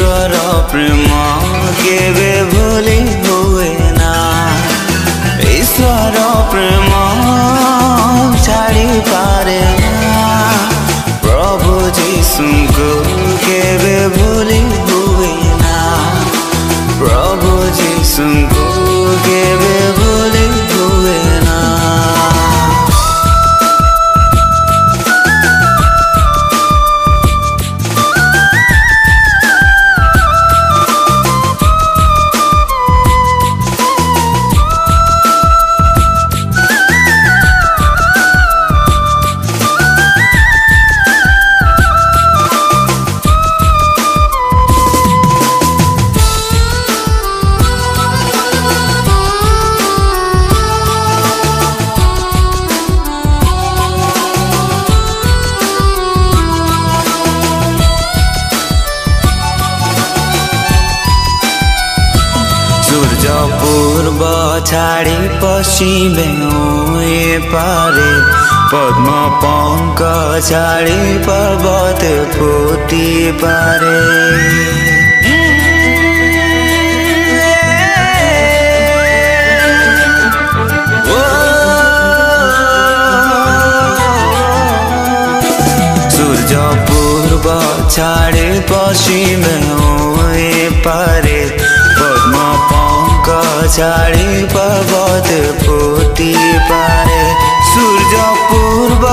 ପ୍ରେମ କେବେ ଭୁଲି ହୁଏ ନା ଈଶ୍ୱର ପ୍ରେମ ଛାଡ଼ି ପାରେ ନା ছাড়ি পশ্চিমে ওয়ে পারে পদ্ম পঙ্ক ছাড়ি পর্বত ফুটি পারে সূর্য পূর্ব ছাড়ে পশ্চিমে ওয়ে পারে পঙ্ক ছাড়ি পর্বত ফুটি পারে সূর্য পূর্ব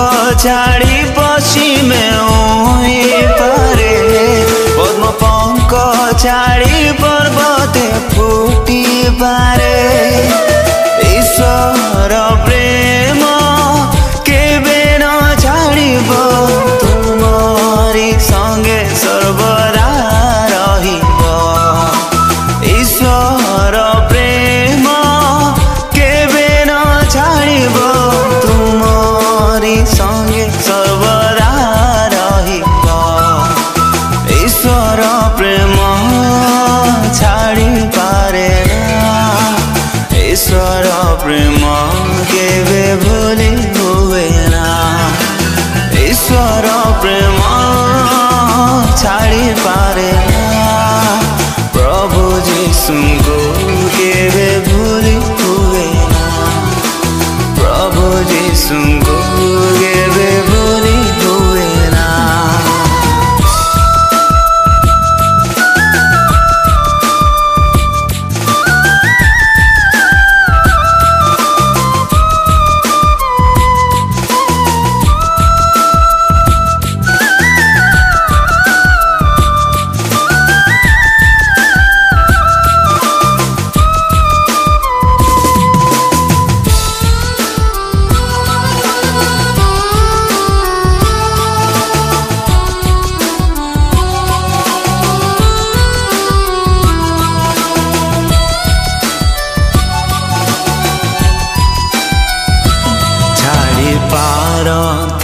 ছাড়ি পশ্চিমে ওয়ে পারে পদ্ম পঙ্ক ছাড়ি পর্বতে प्रेम के वे भोले हुए ना। ईश्वर प्रेम छाड़ी पारे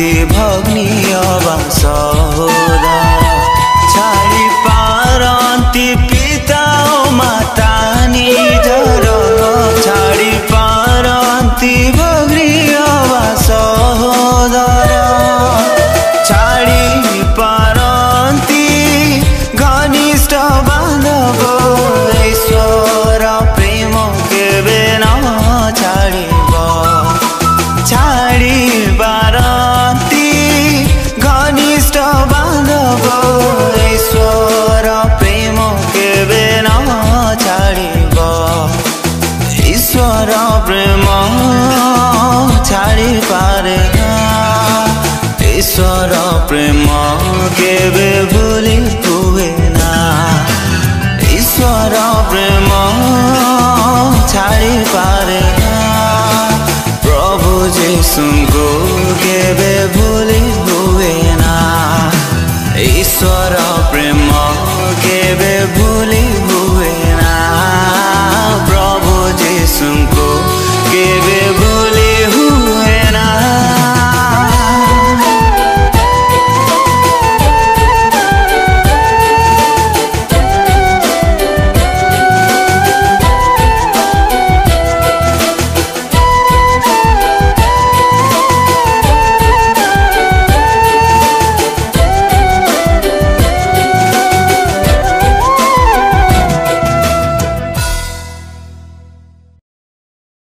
ते भग्नी हो सारा प्रेमा के वे